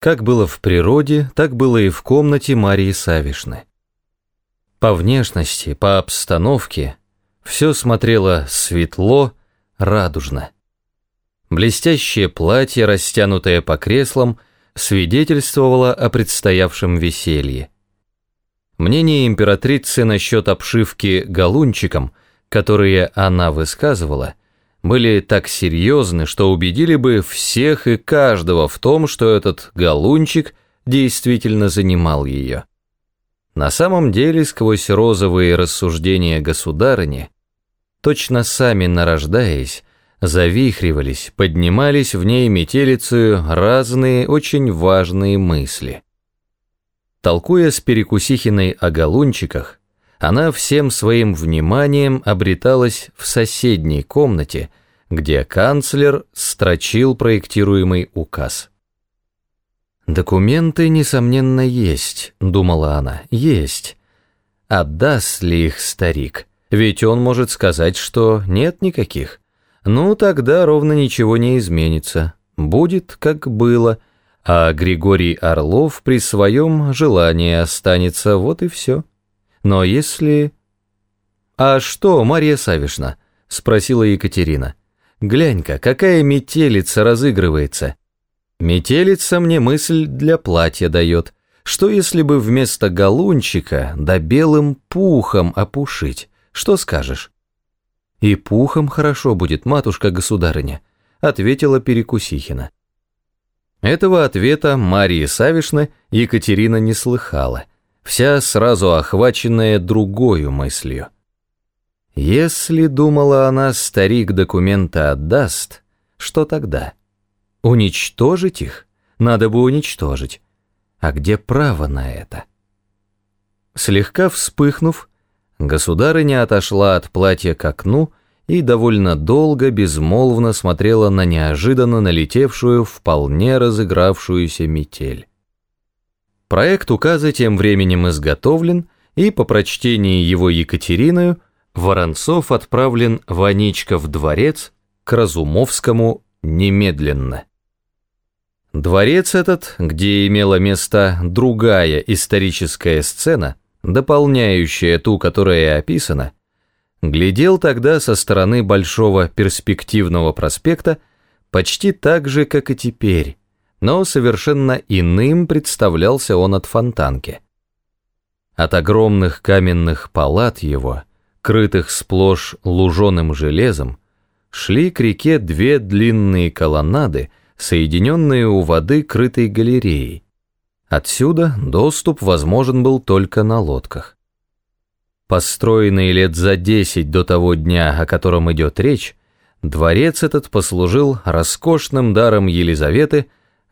Как было в природе, так было и в комнате Марии Савишны. По внешности, по обстановке все смотрело светло, радужно. Блестящее платье, растянутое по креслам, свидетельствовало о предстоявшем веселье. Мнение императрицы насчет обшивки галунчиком, которые она высказывала, были так серьезны, что убедили бы всех и каждого в том, что этот галунчик действительно занимал ее. На самом деле, сквозь розовые рассуждения государыни, точно сами нарождаясь, завихривались, поднимались в ней метелицею разные очень важные мысли. Толкуя с Перекусихиной о галунчиках, она всем своим вниманием обреталась в соседней комнате, где канцлер строчил проектируемый указ. «Документы, несомненно, есть», — думала она, — «есть. Отдаст ли их старик? Ведь он может сказать, что нет никаких. Ну, тогда ровно ничего не изменится. Будет, как было» а Григорий Орлов при своем желании останется, вот и все. Но если... «А что, Марья Савишна?» — спросила Екатерина. «Глянь-ка, какая метелица разыгрывается. Метелица мне мысль для платья дает. Что если бы вместо галунчика да белым пухом опушить? Что скажешь?» «И пухом хорошо будет, матушка-государыня», — ответила Перекусихина. Этого ответа Марии Савишны Екатерина не слыхала, вся сразу охваченная другой мыслью. Если, думала она, старик документы отдаст, что тогда? Уничтожить их? Надо бы уничтожить. А где право на это? Слегка вспыхнув, государыня отошла от платья к окну и довольно долго безмолвно смотрела на неожиданно налетевшую, вполне разыгравшуюся метель. Проект указа тем временем изготовлен, и по прочтении его Екатериною Воронцов отправлен в дворец к Разумовскому немедленно. Дворец этот, где имела место другая историческая сцена, дополняющая ту, которая описана, глядел тогда со стороны большого перспективного проспекта почти так же, как и теперь, но совершенно иным представлялся он от фонтанки. От огромных каменных палат его, крытых сплошь луженым железом, шли к реке две длинные колоннады, соединенные у воды крытой галереей. Отсюда доступ возможен был только на лодках. Построенный лет за десять до того дня, о котором идет речь, дворец этот послужил роскошным даром Елизаветы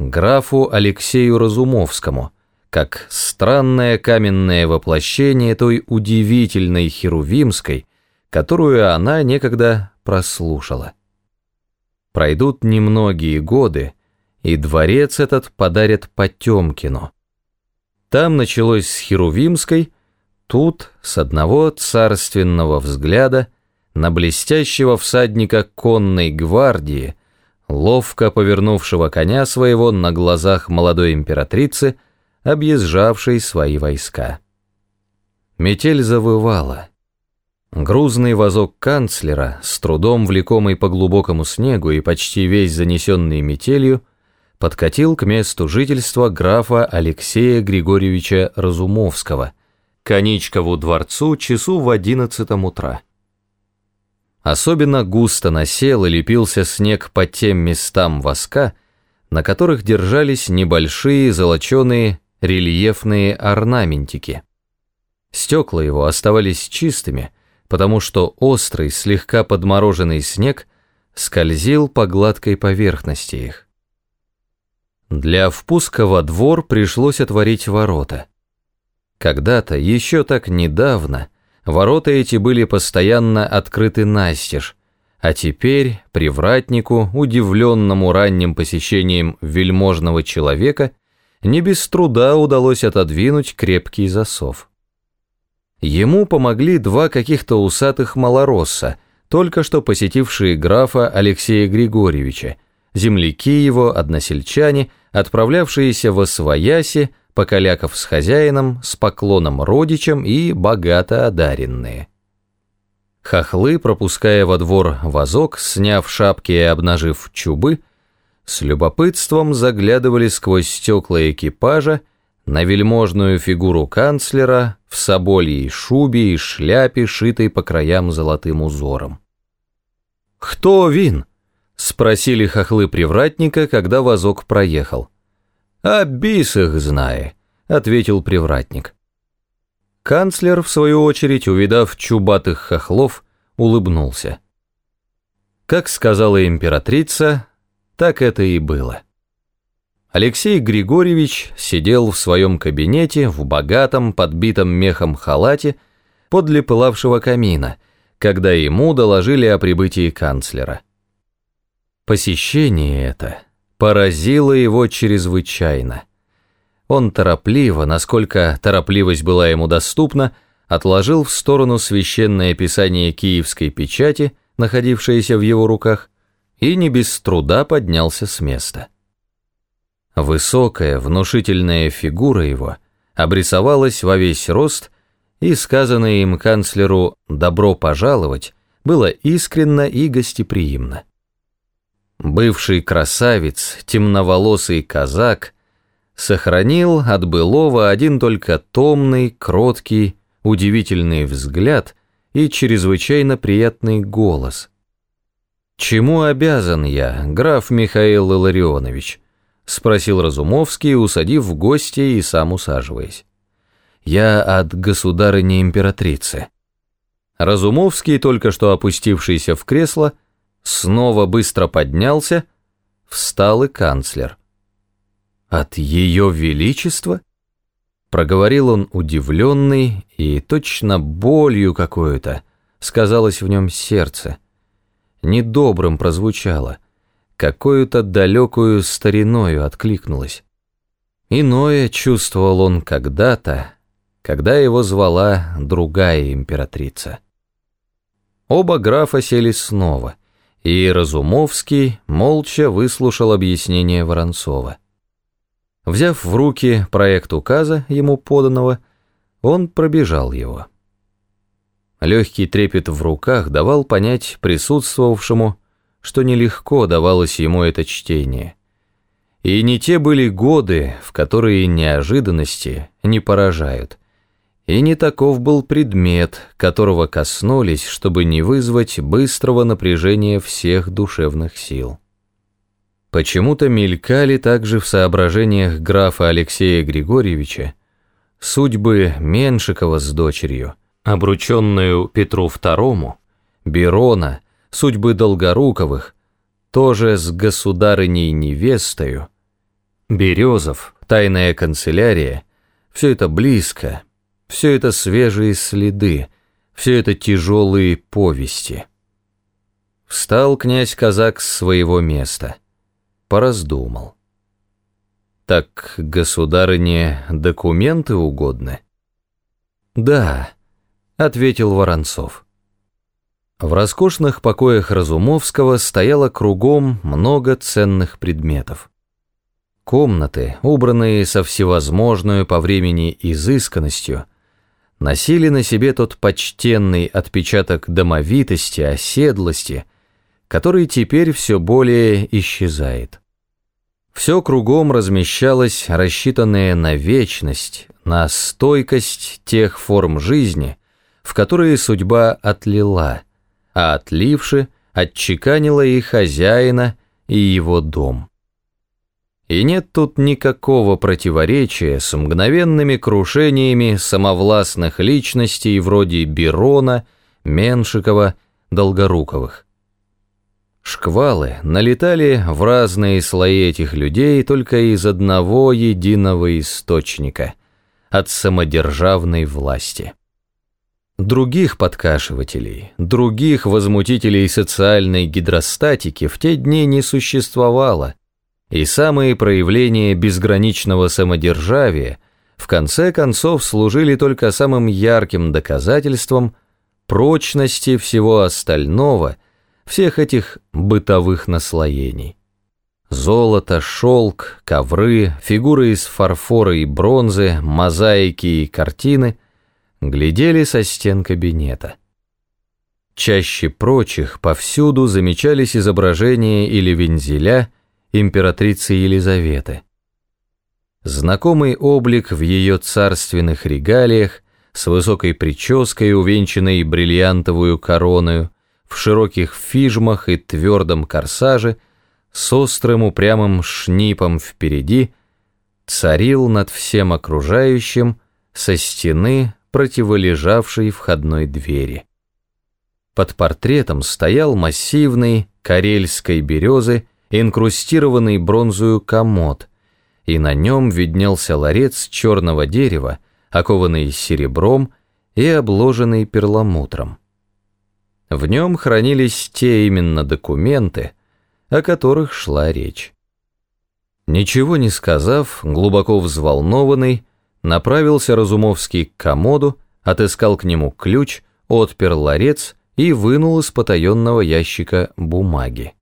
графу Алексею Разумовскому, как странное каменное воплощение той удивительной херувимской, которую она некогда прослушала. Пройдут немногие годы, и дворец этот подарят Потемкину. Там началось с Херувимской, Тут с одного царственного взгляда на блестящего всадника конной гвардии, ловко повернувшего коня своего на глазах молодой императрицы, объезжавшей свои войска. Метель завывала. Грузный вазок канцлера, с трудом влекомый по глубокому снегу и почти весь занесенный метелью, подкатил к месту жительства графа Алексея Григорьевича Разумовского – Коничкову дворцу часу в одиннадцатом утра. Особенно густо насел и лепился снег по тем местам воска, на которых держались небольшие золоченые рельефные орнаментики. Стекла его оставались чистыми, потому что острый, слегка подмороженный снег скользил по гладкой поверхности их. Для впуска во двор пришлось отворить ворота. Когда-то, еще так недавно, ворота эти были постоянно открыты настежь, а теперь привратнику, удивленному ранним посещением вельможного человека, не без труда удалось отодвинуть крепкий засов. Ему помогли два каких-то усатых малоросса, только что посетившие графа Алексея Григорьевича, земляки его, односельчане, отправлявшиеся во свояси, покаляков с хозяином, с поклоном родичам и богато одаренные. Хохлы, пропуская во двор вазок, сняв шапки и обнажив чубы, с любопытством заглядывали сквозь стекла экипажа на вельможную фигуру канцлера в собольей шубе и шляпе, шитой по краям золотым узором. «Кто вин?» — спросили хохлы привратника, когда вазок проехал. «А бис их знае», — ответил привратник. Канцлер, в свою очередь, увидав чубатых хохлов, улыбнулся. Как сказала императрица, так это и было. Алексей Григорьевич сидел в своем кабинете в богатом, подбитом мехом халате подле пылавшего камина, когда ему доложили о прибытии канцлера. Посещение это поразило его чрезвычайно. Он торопливо, насколько торопливость была ему доступна, отложил в сторону священное писание киевской печати, находившееся в его руках, и не без труда поднялся с места. Высокая, внушительная фигура его обрисовалась во весь рост, и сказанное им канцлеру «добро пожаловать» было искренно и гостеприимно. Бывший красавец, темноволосый казак, сохранил от былого один только томный, кроткий, удивительный взгляд и чрезвычайно приятный голос. «Чему обязан я, граф Михаил Илларионович?» — спросил Разумовский, усадив в гости и сам усаживаясь. «Я от государыни-императрицы». Разумовский, только что опустившийся в кресло, снова быстро поднялся, встал и канцлер. «От ее величества?» Проговорил он удивленный и точно болью какую-то, сказалось в нем сердце. Недобрым прозвучало какую-то далекую стариною откликнулось. Иное чувствовал он когда-то, когда его звала другая императрица. Оба графа сели снова, и Разумовский молча выслушал объяснение Воронцова. Взяв в руки проект указа, ему поданного, он пробежал его. Легкий трепет в руках давал понять присутствовавшему, что нелегко давалось ему это чтение. И не те были годы, в которые неожиданности не поражают. И не таков был предмет, которого коснулись, чтобы не вызвать быстрого напряжения всех душевных сил. Почему-то мелькали также в соображениях графа Алексея Григорьевича судьбы Меншикова с дочерью, обрученную Петру II, Берона судьбы Долгоруковых, тоже с государыней-невестою, Березов, тайная канцелярия, все это близко, все это свежие следы, все это тяжелые повести. Встал князь-казак с своего места, пораздумал. Так государыне документы угодны? Да, ответил Воронцов. В роскошных покоях Разумовского стояло кругом много ценных предметов. Комнаты, убранные со всевозможной по времени изысканностью, носили на себе тот почтенный отпечаток домовитости, оседлости, который теперь все более исчезает. Все кругом размещалось, рассчитанное на вечность, на стойкость тех форм жизни, в которые судьба отлила – а отливши, отчеканила и хозяина, и его дом. И нет тут никакого противоречия с мгновенными крушениями самовластных личностей вроде Берона, Меншикова, Долгоруковых. Шквалы налетали в разные слои этих людей только из одного единого источника – от самодержавной власти. Других подкашивателей, других возмутителей социальной гидростатики в те дни не существовало, и самые проявления безграничного самодержавия в конце концов служили только самым ярким доказательством прочности всего остального, всех этих бытовых наслоений. Золото, шелк, ковры, фигуры из фарфора и бронзы, мозаики и картины глядели со стен кабинета. Чаще прочих повсюду замечались изображения или вензеля императрицы Елизаветы. Знакомый облик в ее царственных регалиях, с высокой прической, увенчанной бриллиантовую короною, в широких фижмах и твердом корсаже, с острым упрямым шнипом впереди, царил над всем окружающим со стены противолежавшей входной двери. Под портретом стоял массивный карельской березы инкрустированный бронзою комод – и на нем виднелся ларец черного дерева, окованный серебром и обложенный перламутром. В нем хранились те именно документы, о которых шла речь. Ничего не сказав, глубоко взволнованный, направился Разумовский к комоду, отыскал к нему ключ, отпер ларец и вынул из потаенного ящика бумаги.